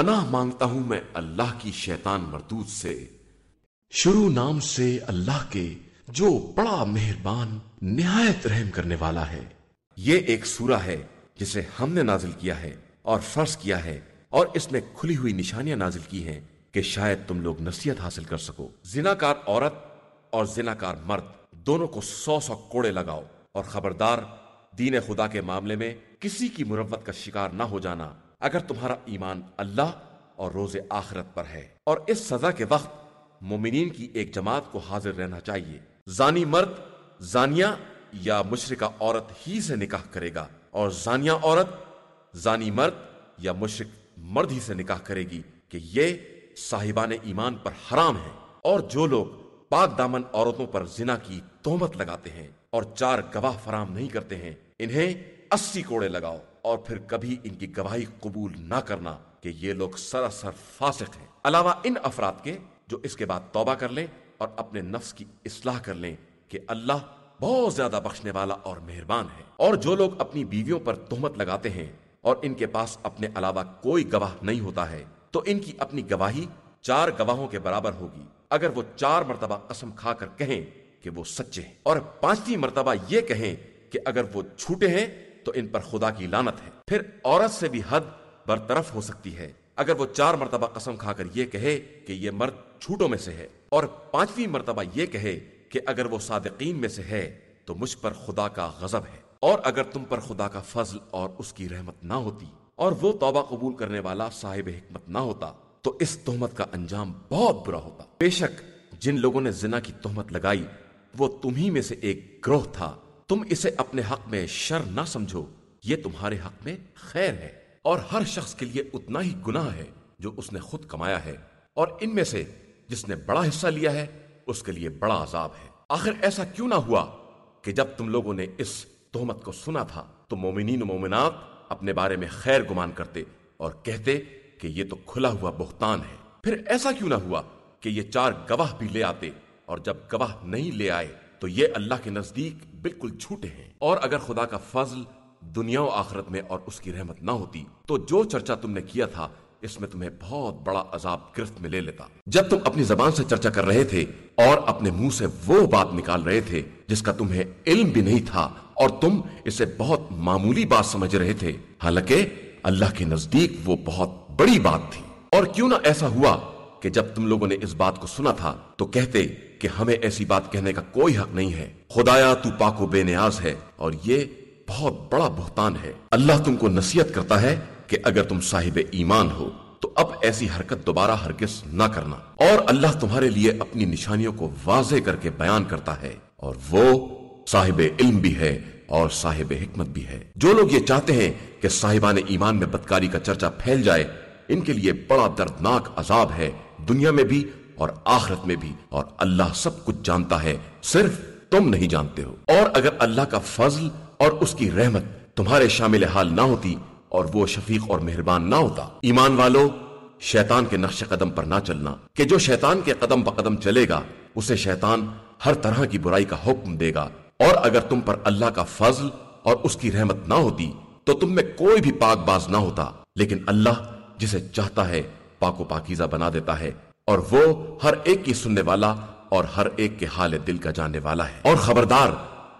پناہ مانگتا ہوں میں اللہ کی شیطان مردود سے۔ شروع نام سے اللہ کے جو بڑا مہربان، نہایت رحم کرنے والا ہے۔ یہ ایک سورہ ہے جسے ہم نے نازل کیا ہے اور فرض کیا ہے اور اس میں کھلی ہوئی نشانیاں نازل کی ہیں کہ شاید تم لوگ نصیحت حاصل کر سکو۔ زناکار عورت اور زناکار مرد، دونوں کو سو سو کوڑے لگاؤ اور خبردار، دین خدا کے معاملے میں کسی کی مروت کا شکار نہ ہو جانا۔ اگر تمہارا ایمان اللہ اور روز آخرت پر ہے، اور اس سزا کے وقت مومنین کی ایک جماعت کو حاضر رہنا چاہیے۔ زانی مرد زانیہ یا مشرقہ عورت ہی سے نکاح کرے گا، اور زانیہ عورت زانی مرد یا مشرق مرد ہی سے نکاح کرے گی کہ یہ صاحبان ایمان پر حرام ہے اور جو لوگ پاک دامن عورتوں پر زنا کی تہمت لگاتے ہیں اور چار گواہ فراہم نہیں کرتے ہیں، انہیں اسی کوڑے لگاؤ۔ اور پھر کبھی ان کی گواہی قبول نہ کرنا کہ یہ لوگ سراسر فاسق ہیں۔ علاوہ ان افراد کے جو اس کے بعد توبہ کر لیں اور اپنے نفس کی اصلاح کر لیں کہ اللہ بہت زیادہ بخشنے والا اور مہربان ہے۔ اور جو لوگ اپنی بیویوں پر تہمت لگاتے ہیں اور ان کے پاس اپنے علاوہ کوئی گواہ نہیں ہوتا ہے، تو ان کی اپنی گواہی چار گواہوں کے برابر ہوگی۔ اگر وہ چار مرتبہ قسم کھا کر کہیں کہ وہ سچے ہیں اور پانچویں مرتبہ یہ کہیں کہ اگر وہ چھوٹے ہیں تو ان پر خدا کی لانت ہے۔ پھر عورت سے بھی حد برطرف ہو سکتی ہے۔ اگر وہ چار مرتبہ قسم کھا کر یہ کہے کہ یہ مرد چھوٹوں میں سے ہے اور پانچویں مرتبہ یہ کہے کہ اگر وہ صادقین میں سے ہے تو مجھ پر خدا کا غضب ہے۔ اور اگر تم پر خدا کا فضل اور اس کی رحمت نہ ہوتی اور وہ توبہ قبول کرنے والا صاحب حکمت نہ ہوتا تو اس تہمت کا انجام بہت برا ہوتا۔ بے شک جن لوگوں نے زنا کی تہمت لگائی وہ تمہیں میں سے ایک گروہ تھا۔ تم اسے اپنے حق میں شر نہ سمجھو، یہ تمہارے حق میں خیر ہے، اور ہر شخص کے لیے اتنا ہی گناہ ہے جو اس نے خود کمایا ہے، اور ان میں سے جس نے بڑا حصہ لیا ہے، اس کے لیے بڑا عذاب ہے۔ آخر ایسا کیوں نہ ہوا کہ جب تم لوگوں نے اس تہمت کو سنا تھا، تو مومنین و مومنات اپنے بارے میں خیر گمان کرتے اور کہتے کہ یہ تو کھلا ہوا بہتان ہے۔ پھر ایسا کیوں نہ ہوا کہ یہ چار گواہ بھی لے آتے اور جب گواہ نہیں لے آئے تو یہ اللہ کے نزدیک بالکل چھوٹے ہیں۔ اور اگر خدا کا فضل دنیا و آخرت میں اور اس کی رحمت نہ ہوتی، تو جو چرچا تم نے کیا تھا، اس میں تمہیں بہت بڑا عذاب گرفت میں لے لیتا۔ جب تم اپنی زبان سے چرچا کر رہے تھے اور اپنے منہ سے وہ بات نکال رہے تھے جس کا تمہیں علم بھی نہیں تھا، اور تم اسے بہت معمولی بات سمجھ رہے تھے، حالانکہ اللہ کے نزدیک وہ بہت بڑی بات تھی۔ اور کیوں نہ ایسا ہوا کہ جب تم لوگوں نے اس بات کو سنا تھا، تو کہتے کہ ہمیں ایسی بات کہنے کا کوئی حق نہیں ہے۔ خدایا، تو پاک و بے نیاز ہے اور یہ بہت بڑا بہتان ہے۔ اللہ تم کو نصیحت کرتا ہے کہ اگر تم صاحب ایمان ہو، تو اب ایسی حرکت دوبارہ ہرگز نہ کرنا۔ اور اللہ تمہارے لیے اپنی نشانیوں کو واضح کر کے بیان کرتا ہے۔ اور وہ صاحب علم بھی ہے اور صاحب حکمت بھی ہے۔ جو لوگ یہ چاہتے ہیں کہ صاحبان ایمان میں بدکاری کا چرچا پھیل جائے، ان کے لیے بڑا دردناک عذاب ہے۔ دنیا میں بھی اور آخرت میں بھی اور اللہ سب کچھ جانتا ہے، صرف تم نہیں جانتے ہو۔ اور اگر اللہ کا فضل اور اس کی رحمت تمہارے شامل حال نہ ہوتی اور وہ شفیق اور مہربان نہ ہوتا، ایمان والو، شیطان کے نقش قدم پر نہ چلنا۔ کہ جو شیطان کے قدم بقدم چلے گا، اسے شیطان ہر طرح کی برائی کا حکم دے گا۔ اور اگر تم پر اللہ کا فضل اور اس کی رحمت نہ ہوتی، تو تم میں کوئی بھی پاک باز نہ ہوتا۔ لیکن اللہ جسے چاہتا ہے، پاک و پاکیزہ بنا دیتا ہے۔ اور وہ ہر ایک کی سننے والا اور ہر ایک کے حال دل کا جاننے والا ہے۔ اور خبردار،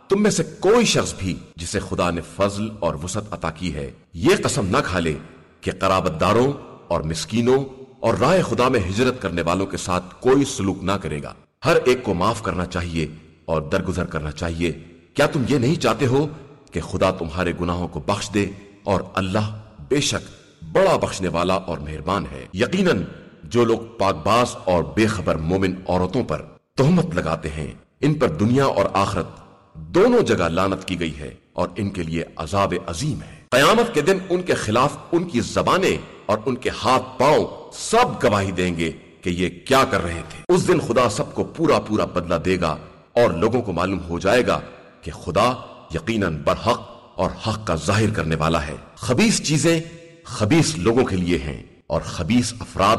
تم میں سے کوئی شخص بھی جسے خدا نے فضل اور وسط عطا کی ہے، یہ قسم نہ کھا لے کہ قرابت داروں اور مسکینوں اور رائے خدا میں ہجرت کرنے والوں کے ساتھ کوئی سلوک نہ کرے گا۔ ہر ایک کو معاف کرنا چاہیے اور درگزر کرنا چاہیے۔ کیا تم یہ نہیں چاہتے ہو کہ خدا تمہارے گناہوں کو بخش دے اور اللہ بے شک بڑا بخشنے والا اور مہربان ہے؟ یقیناً جو لوگ پاک باز اور بے خبر مومن عورتوں پر تہمت لگاتے ہیں، ان پر دنیا اور آخرت دونوں جگہ لانت کی گئی ہے اور ان کے لیے عذاب عظیم ہے۔ قیامت کے دن ان کے خلاف ان کی زبانیں اور ان کے ہاتھ پاؤں سب گواہی دیں گے کہ یہ کیا کر رہے تھے۔ اس دن خدا سب کو پورا پورا بدلہ دے گا اور لوگوں کو معلوم ہو جائے گا کہ خدا یقیناً برحق اور حق کا ظاہر کرنے والا ہے۔ خبیص چیزیں خبیص لوگوں کے لیے ہیں اور خبیص افراد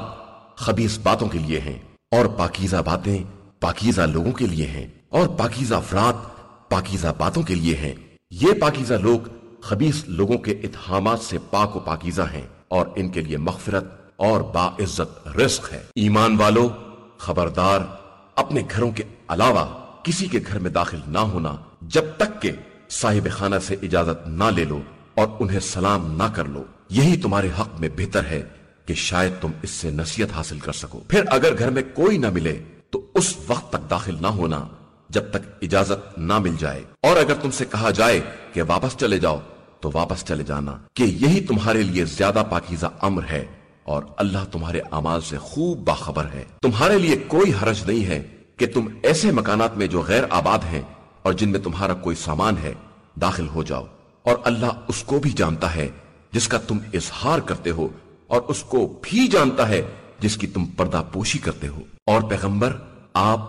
خبیص باتوں کے لیے ہیں اور پاکیزہ باتیں پاکیزہ لوگوں کے لیے ہیں اور پاکیزہ افراد پاکیزہ باتوں کے لیے ہیں۔ یہ پاکیزہ لوگ خبیص لوگوں کے اتحامات سے پاک و پاکیزہ ہیں اور ان کے لیے مغفرت اور باعزت رزق ہے۔ ایمان والو، خبردار، اپنے گھروں کے علاوہ کسی کے گھر میں داخل نہ ہونا جب تک کہ صاحب خانہ سے اجازت نہ لے لو اور انہیں سلام نہ کر لو۔ یہی تمہارے حق میں بہتر ہے۔ کہ شاید تم اس سے نصیحت حاصل کر سکو۔ پھر اگر گھر میں کوئی نہ ملے، تو اس وقت تک داخل نہ ہونا، جب تک اجازت نہ مل جائے۔ اور اگر تم سے کہا جائے کہ واپس چلے جاؤ، تو واپس چلے جانا کہ یہی تمہارے لیے زیادہ پاکیزہ امر ہے اور اللہ تمہارے اعمال سے خوب باخبر ہے۔ تمہارے لیے کوئی حرج نہیں ہے کہ تم ایسے مکانات میں جو غیر آباد ہیں اور جن میں تمہارا کوئی سامان ہے، داخل ہو جاؤ۔ اور اللہ اس کو بھی جانتا ہے جس کا تم اظہار کرتے ہو اور اس کو بھی جانتا ہے جس کی تم پردہ پوشی کرتے ہو۔ اور پیغمبر، آپ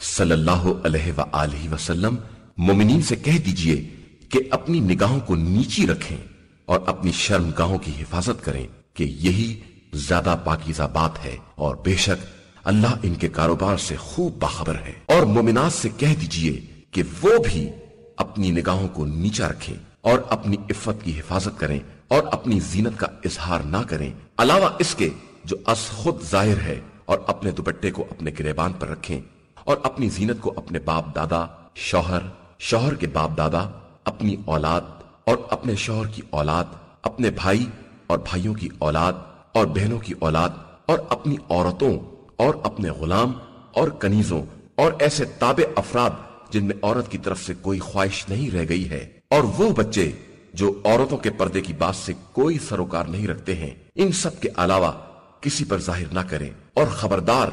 صلی اللہ علیہ وآلہ وسلم، مومنین سے کہہ دیجیے کہ اپنی نگاہوں کو نیچی رکھیں اور اپنی شرم گاہوں کی حفاظت کریں کہ یہی زیادہ پاکیزہ بات ہے اور بے شک اللہ ان کے کاروبار سے خوب باخبر ہے۔ اور مومنات سے کہہ دیجیے کہ وہ بھی اپنی نگاہوں کو نیچا رکھیں اور اپنی عفت کی حفاظت کریں۔ اور اپنی زینت کا اظہار نہ کریں۔ علاوہ اس کے جو از خود ظاہر ہے اور اپنے دوپٹے کو اپنے گریبان پر رکھیں اور اپنی زینت کو اپنے باپ دادا، شوہر شوہر کے باپ دادا، اپنی اولاد اور اپنے شوہر کی اولاد، اپنے بھائی اور بھائیوں کی اولاد اور بہنوں کی اولاد اور اپنی عورتوں اور اپنے غلام اور کنیزوں اور ایسے تابع افراد جن میں عورت کی طرف سے کوئی خواہش نہیں رہ گئی ہے۔ اور وہ بچے جو عورتوں کے پردے کی بات سے کوئی سروکار نہیں رکھتے ہیں، ان سب کے علاوہ کسی پر ظاہر نہ کریں اور خبردار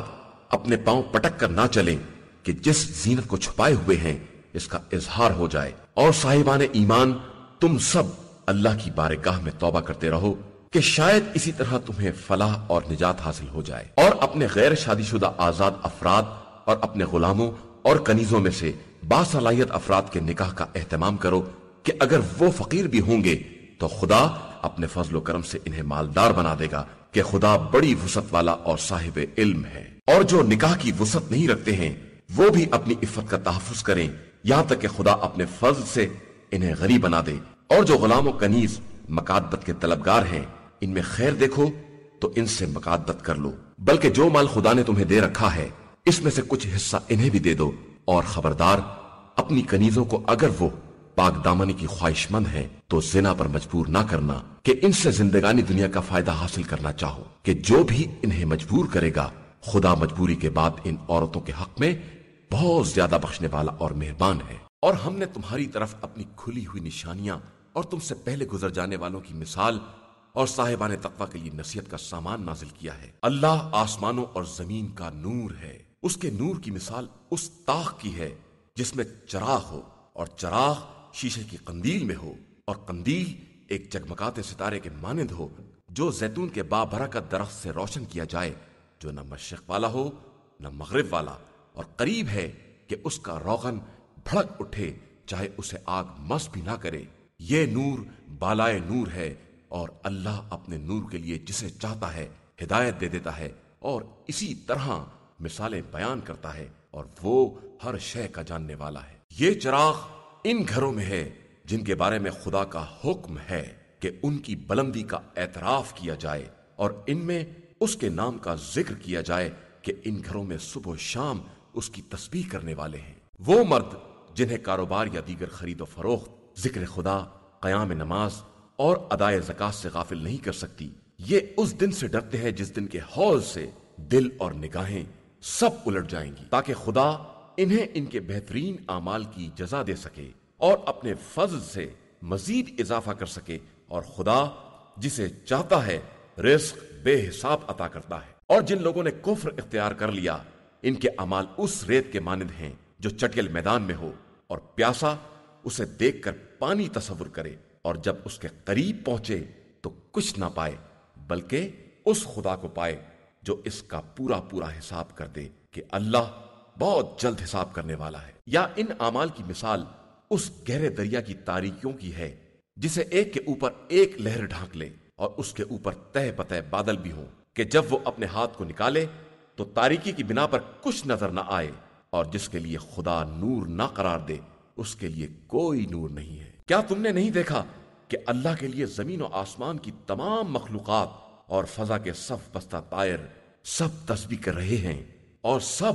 اپنے پاؤں پٹک کر نہ چلیں کہ جس زینت کو چھپائے ہوئے ہیں، اس کا اظہار ہو جائے۔ اور صاحبان ایمان، تم سب اللہ کی بارگاہ میں توبہ کرتے رہو کہ شاید اسی طرح تمہیں فلاح اور نجات حاصل ہو جائے۔ اور اپنے غیر شادی شدہ آزاد افراد اور اپنے غلاموں اور کنیزوں میں سے باصلاحیت افراد کے نکاح کا اہتمام کرو کہ اگر وہ فقیر بھی ہوں گے تو خدا اپنے فضل و کرم سے انہیں مالدار بنا دے گا کہ خدا بڑی وسط والا اور صاحب علم ہے۔ اور جو نکاح کی وسط نہیں رکھتے ہیں، وہ بھی اپنی عفت کا تحفظ کریں۔ یہاں تک کہ خدا اپنے فضل سے انہیں غریب بنا دے۔ اور جو غلام و کنیز مکادبت کے طلبگار ہیں، ان میں خیر دیکھو تو ان سے مکادبت کر لو۔ بلکہ جو مال خدا نے تمہیں دے رکھا ہے، اس میں سے کچھ حصہ انہیں بھی دے دو۔ اور خبردار، اپنی کنیزوں کو اگر وہ پاک دامنی کی خواہش مند ہے تو زنا پر مجبور نہ کرنا کہ ان سے زندگانی دنیا کا فائدہ حاصل کرنا چاہو کہ جو بھی انہیں مجبور کرے گا، خدا مجبوری کے بعد ان عورتوں کے حق میں بہت زیادہ بخشنے والا اور مہربان ہے۔ اور ہم نے تمہاری طرف اپنی کھلی ہوئی نشانیاں اور تم سے پہلے گزر جانے والوں کی مثال اور صاحبان تقوی کے لیے نصیحت کا سامان نازل کیا ہے۔ اللہ آسمانوں اور زمین کا نور ہے۔ اس کے نور کی مثال اس تاخ کی ہے جس میں چراغ ہو اور چراغ شیشے کی قندیل میں ہو اور قندیل ایک جگمگاتے ستارے کے مانند ہو، جو زیتون کے بابرا کا درخت سے روشن کیا جائے، جو نہ مشرق والا ہو، نہ مغرب والا، اور قریب ہے کہ اس کا روغن بھڑک اٹھے، چاہے اسے آگ مس بھی نہ کرے۔ یہ نور بالائے نور ہے، اور اللہ اپنے نور کے لیے جسے چاہتا ہے ہدایت دے دیتا ہے، اور اسی طرح مثالیں بیان کرتا ہے، اور وہ ہر شے کا جاننے والا ہے۔ یہ چراغ ان گھروں میں ہے جن کے بارے میں خدا کا حکم ہے کہ ان کی بلندی کا اعتراف کیا جائے اور ان میں اس کے نام کا ذکر کیا جائے کہ ان گھروں میں صبح و شام اس کی تسبیح کرنے والے ہیں۔ وہ مرد جنہیں کاروبار یا دیگر خرید و فروخت، ذکر خدا، قیام نماز اور ادائے زکات سے غافل نہیں کر سکتی، یہ اس دن سے ڈرتے ہیں جس دن کے حوض سے دل اور نگاہیں سب الٹ جائیں گی تاکہ خدا انہیں ان کے بہترین اعمال کی جزا دے سکے اور اپنے فضل سے مزید اضافہ کر سکے اور خدا جسے چاہتا ہے رزق بے حساب عطا کرتا ہے۔ اور جن لوگوں نے کفر اختیار کر لیا، ان کے امال اس ریت کے مانند ہیں جو چٹیل میدان میں ہو اور پیاسا اسے دیکھ کر پانی تصور کرے اور جب اس کے قریب پہنچے تو کچھ نہ پائے، بلکہ اس خدا کو پائے جو اس کا پورا پورا حساب کر دے کہ اللہ بہت جلد حساب کرنے والا ہے۔ یا ان امال کی مثال اس گہرے دریا کی تاریکیوں کی ہے جسے ایک کے اوپر ایک لہر ڈھانک لے اور اس کے اوپر تہ پتہ بادل بھی ہوں کہ جب وہ اپنے ہاتھ کو نکالے تو تاریکی کی بنا پر کچھ نظر نہ آئے اور جس کے لیے خدا نور نہ قرار دے، اس کے لیے کوئی نور نہیں ہے۔ کیا تم نے نہیں دیکھا کہ اللہ کے لیے زمین و آسمان کی تمام مخلوقات اور فضا کے صف بستہ طائر سب تسبیح کر رہے ہیں اور سب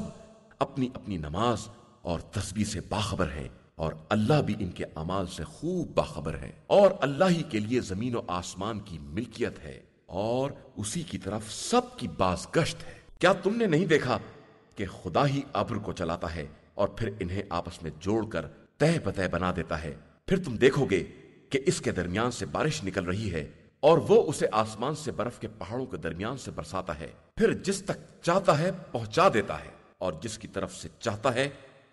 اپنی اپنی نماز اور تسبیح سے باخبر ہیں اور اللہ بھی ان کے امال سے خوب باخبر ہے اور اللہ ہی کے لیے زمین و آسمان کی ملکیت ہے اور اسی کی طرف سب کی باز گشت ہے۔ کیا تم نے نہیں دیکھا کہ خدا ہی ابر کو چلاتا ہے اور پھر انہیں آپس میں جوڑ کر تہ بتہ بنا دیتا ہے؟ پھر تم دیکھو گے کہ اس کے درمیان سے بارش نکل رہی ہے اور وہ اسے آسمان سے برف کے پہاڑوں کے درمیان سے برساتا ہے۔ پھر جس تک چاہتا ہے پہنچا دیتا ہے۔ اور جس کی طرف سے چاہتا ہے،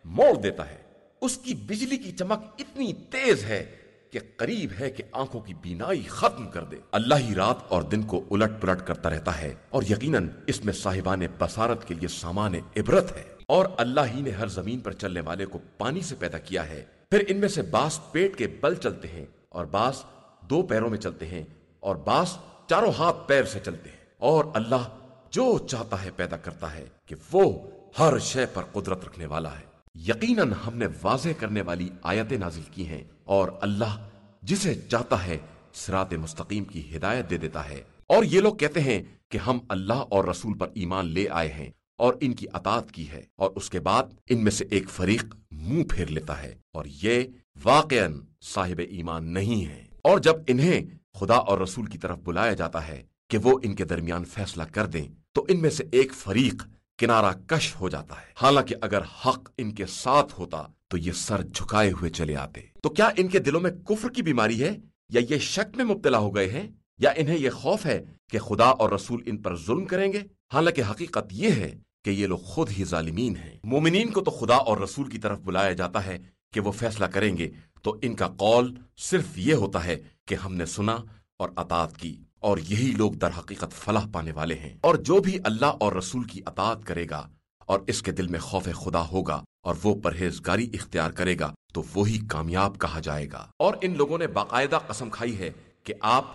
موڑ دیتا ہے۔ اس کی بجلی کی چمک اتنی تیز ہے کہ قریب ہے کہ آنکھوں کی بینائی ختم کر دے۔ اللہ ہی رات اور دن کو الٹ پلٹ کرتا رہتا ہے اور یقیناً اس میں صاحبان بسارت کے لیے سامان عبرت ہے۔ اور اللہ ہی نے ہر زمین پر چلنے والے کو پانی سے پیدا کیا ہے۔ پھر ان میں سے باس پیٹ کے بل چلتے ہیں اور باس دو پیروں میں چلتے ہیں اور باس چاروں ہاتھ پیر سے چلتے ہیں۔ اور اللہ جو چاہتا ہے پیدا کرتا ہے کہ وہ ہر شے پر قدرت رکھنے والا ہے۔ یقیناً ہم نے واضح کرنے والی آیتیں نازل کی ہیں اور اللہ جسے چاہتا ہے سرات مستقیم کی ہدایت دے دیتا ہے۔ اور یہ لوگ کہتے ہیں کہ ہم اللہ اور رسول پر ایمان لے آئے ہیں اور ان کی اطاعت کی ہے اور اس کے بعد ان میں سے ایک فریق منہ پھیر لیتا ہے اور یہ واقع صاحب ایمان نہیں ہے۔ اور جب انہیں خدا اور رسول کی طرف بلایا جاتا ہے کہ وہ ان کے درمیان فیصلہ کر دیں تو ان میں سے ایک فریق کنارہ کش ہو جاتا ہے۔ حالانکہ اگر حق ان کے ساتھ ہوتا تو یہ سر جھکائے ہوئے چلے آتے۔ تو کیا ان کے دلوں میں کفر کی بیماری ہے یا یہ شک میں مبتلا ہو گئے ہیں یا انہیں یہ خوف ہے کہ خدا اور رسول ان پر ظلم کریں گے؟ حالانکہ حقیقت یہ ہے کہ یہ لوگ خود ہی ظالمین ہیں۔ مومنین کو تو خدا اور رسول کی طرف بلایا جاتا ہے کہ وہ فیصلہ کریں گے۔ تو ان کا قول صرف یہ ہوتا ہے کہ ہم نے سنا اور اطاعت کی۔ اور یہی لوگ در حقیقت فلاح پانے والے ہیں۔ اور جو بھی اللہ اور رسول کی اطاعت کرے گا اور اس کے دل میں خوف خدا ہوگا اور وہ پرہیزگاری اختیار کرے گا، تو وہی کامیاب کہا جائے گا۔ اور ان لوگوں نے باقاعدہ قسم کھائی ہے کہ آپ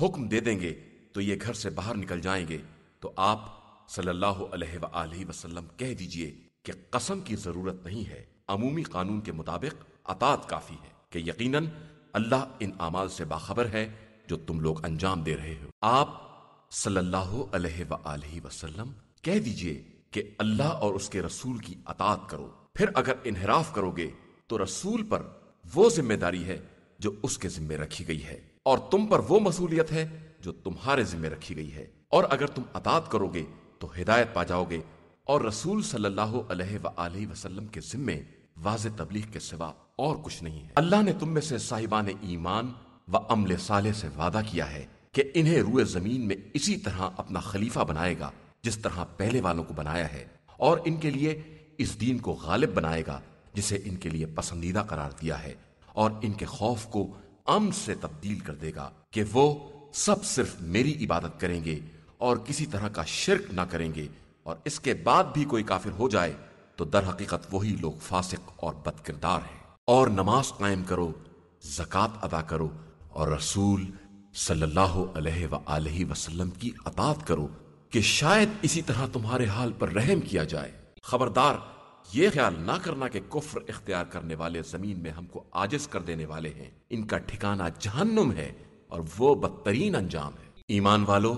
حکم دے دیں گے تو یہ گھر سے باہر نکل جائیں گے۔ تو آپ صلی اللہ علیہ وآلہ وسلم کہہ دیجیے کہ قسم کی ضرورت نہیں ہے۔ عمومی قانون کے مطابق اطاعت کافی ہے کہ یقیناً اللہ ان اعمال سے باخبر ہے جو تم لوگ انجام دے رہے ہو۔ آپ صلی اللہ علیہ وآلہ وسلم کہہ دیجیے کہ اللہ اور اس کے رسول کی اطاعت کرو۔ پھر اگر انحراف کرو گے تو رسول پر وہ ذمہ داری ہے جو اس کے ذمہ رکھی گئی ہے۔ اور تم پر وہ مسئولیت ہے جو تمہارے ذمہ رکھی گئی ہے۔ اور اگر تم اطاعت کرو گے تو ہدایت پا جاؤ گے اور رسول صلی اللہ علیہ وآلہ وسلم کے ذمے واضح تبلیغ کے سوا اور کچھ نہیں ہے۔ اللہ نے تم میں سے صاحبان ایمان و عمل صالح سے وعدہ کیا ہے کہ انہیں روئے زمین میں اسی طرح اپنا خلیفہ بنائے گا جس طرح پہلے والوں کو بنایا ہے اور ان کے لیے اس دین کو غالب بنائے گا جسے ان کے لیے پسندیدہ قرار دیا ہے اور ان کے خوف کو امن سے تبدیل کر دے گا کہ وہ سب صرف میری عبادت کریں گے اور کسی طرح کا شرک نہ کریں گے اور اس کے بعد بھی کوئی کافر ہو جائے تو در حقیقت وہی لوگ فاسق اور بد کردار ہیں اور نماز قائم کرو، زکوٰۃ ادا کرو اور رسول صلی اللہ علیہ وآلہ وسلم کی اطاعت کرو کہ شاید اسی طرح تمہارے حال پر رحم کیا جائے۔ خبردار، یہ خیال نہ کرنا کہ کفر اختیار کرنے والے زمین میں ہم کو آجز کر دینے والے ہیں۔ ان کا ٹھکانہ جہنم ہے اور وہ بدترین انجام ہے۔ ایمان والو،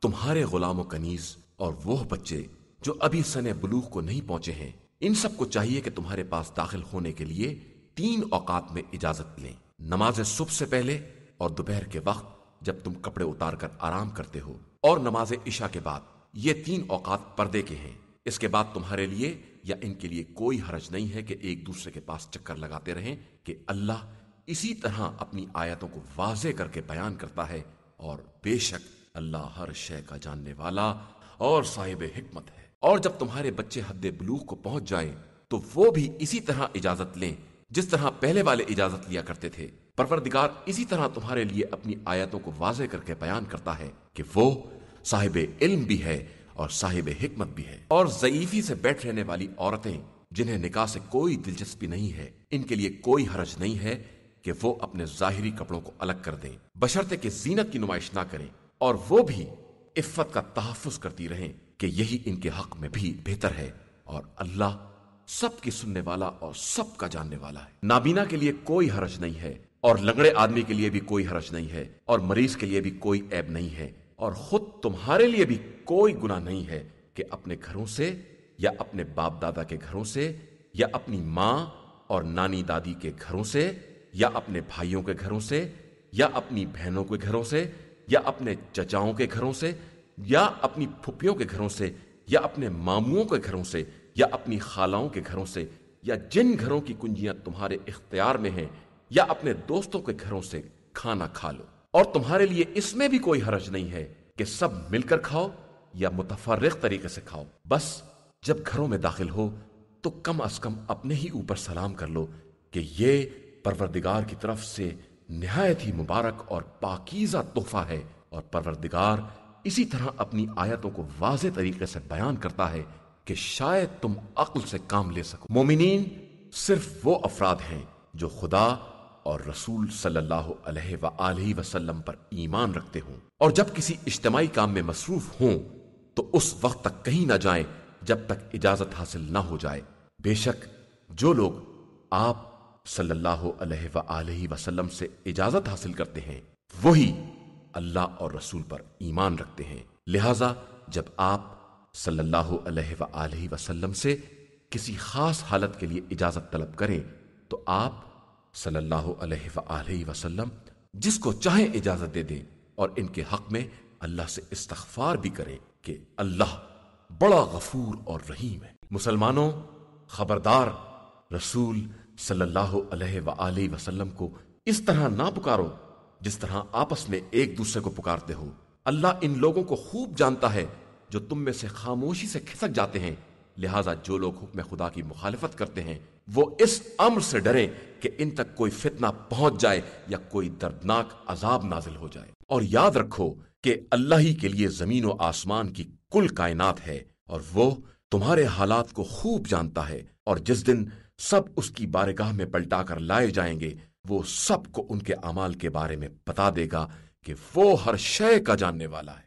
تمہارے غلام و کنیز اور وہ بچے جو ابھی سن بلوغ کو نہیں پہنچے ہیں، ان سب کو چاہیے کہ تمہارے پاس داخل ہونے کے لیے تین اوقات میں اجازت لیں۔ نماز صبح سے پہلے اور دوپہر کے وقت جب تم کپڑے اتار کر آرام کرتے ہو اور نماز عشاء کے بعد یہ تین اوقات پردے کے ہیں، اس کے بعد تمہارے لیے یا ان کے لیے کوئی حرج نہیں ہے کہ ایک دوسرے کے پاس چکر لگاتے رہیں کہ اللہ اسی طرح اپنی آیتوں کو واضح کر کے بیان کرتا ہے اور بے شک اللہ ہر شے کا جاننے والا اور صاحب حکمت ہے۔ اور جب تمہارے بچے حد بلوغ کو پہنچ جائیں تو وہ بھی اسی طرح اجازت لیں، جس طرح پہلے والے اجازت لیا کرتے تھے۔ پروردگار اسی طرح تمہارے لیے اپنی آیتوں کو واضح کر کے بیان کرتا ہے کہ وہ صاحب علم بھی ہے اور صاحب حکمت بھی ہے۔ اور ضعیفی سے بیٹھ رہنے والی عورتیں جنہیں نکاح سے کوئی دلچسپی نہیں ہے، ان کے لیے کوئی حرج نہیں ہے کہ وہ اپنے ظاہری کپڑوں کو الگ کر دیں۔ بشرطے کہ زینت کی نمائش نہ کریں اور وہ بھی عفت کا تحفظ کرتی رہیں کہ یہی ان کے حق میں بھی بہتر ہے اور اللہ سب کی سننے والا اور سب کا جاننے والا ہے۔ نابینا کے لیے کوئی حرج نہیں ہے اور لنگڑے آدمی کے لیے بھی کوئی حرج نہیں ہے، اور مریض کے لیے بھی کوئی عیب نہیں ہے، اور خود تمہارے لیے بھی کوئی گناہ نہیں ہے کہ اپنے گھروں سے یا اپنے باپ دادا کے گھروں سے یا اپنی ماں اور نانی دادی کے گھروں سے یا اپنے بھائیوں کے گھروں سے یا اپنی بہنوں کے گھروں سے یا اپنے چچاؤں کے گھروں سے یا اپنی پھپھیوں کے گھروں سے یا اپنے ماموں کے گھروں سے یا اپنی خالاؤں کے گھروں سے یا جن گھروں کی کنجیاں تمہارے اختیار میں ہیں یا اپنے دوستوں کے گھروں سے کھانا کھا لو۔ اور تمہارے لیے اس میں بھی کوئی حرج نہیں ہے کہ سب مل کر کھاؤ یا متفرق طریقے سے کھاؤ۔ بس جب گھروں میں داخل ہو تو کم از کم اپنے ہی اوپر سلام کر لو کہ یہ پروردگار کی طرف سے نہایت ہی مبارک اور پاکیزہ تحفہ ہے۔ اور پروردگار اسی طرح اپنی آیتوں کو واضح طریقے سے بیان کرتا ہے کہ شاید تم عقل سے کام لے سکو۔ مومنین صرف وہ افراد ہیں جو خدا اور رسول صلی اللہ علیہ وآلہ وسلم پر ایمان رکھتے ہوں۔ اور جب کسی اجتماعی کام میں مصروف ہوں، تو اس وقت تک کہیں نہ جائیں جب تک اجازت حاصل نہ ہو جائے۔ بے شک، جو لوگ آپ صلی اللہ علیہ وآلہ وسلم سے اجازت حاصل کرتے ہیں، وہی اللہ اور رسول پر ایمان رکھتے ہیں۔ لہذا، جب آپ صلی اللہ علیہ وآلہ وسلم سے کسی خاص حالت کے لیے اجازت طلب کریں، تو آپ صلی اللہ علیہ وآلہ وسلم، جس کو چاہیں اجازت دے دیں اور ان کے حق میں اللہ سے استغفار بھی کریں کہ اللہ بڑا غفور اور رحیم ہے۔ مسلمانوں، خبردار، رسول صلی اللہ علیہ وآلہ وسلم کو اس طرح نہ پکارو جس طرح آپس میں ایک دوسرے کو پکارتے ہو۔ اللہ ان لوگوں کو خوب جانتا ہے جو تم میں سے خاموشی سے کھسک جاتے ہیں، لہٰذا جو لوگ حکم خدا کی مخالفت کرتے ہیں وہ اس امر سے ڈریں کہ ان تک کوئی فتنہ پہنچ جائے یا کوئی دردناک عذاب نازل ہو جائے۔ اور یاد رکھو کہ اللہ ہی کے لیے زمین و آسمان کی کل کائنات ہے اور وہ تمہارے حالات کو خوب جانتا ہے اور جس دن سب اس کی بارگاہ میں پلٹا کر لائے جائیں گے، وہ سب کو ان کے اعمال کے بارے میں بتا دے گا کہ وہ ہر شے کا جاننے والا ہے۔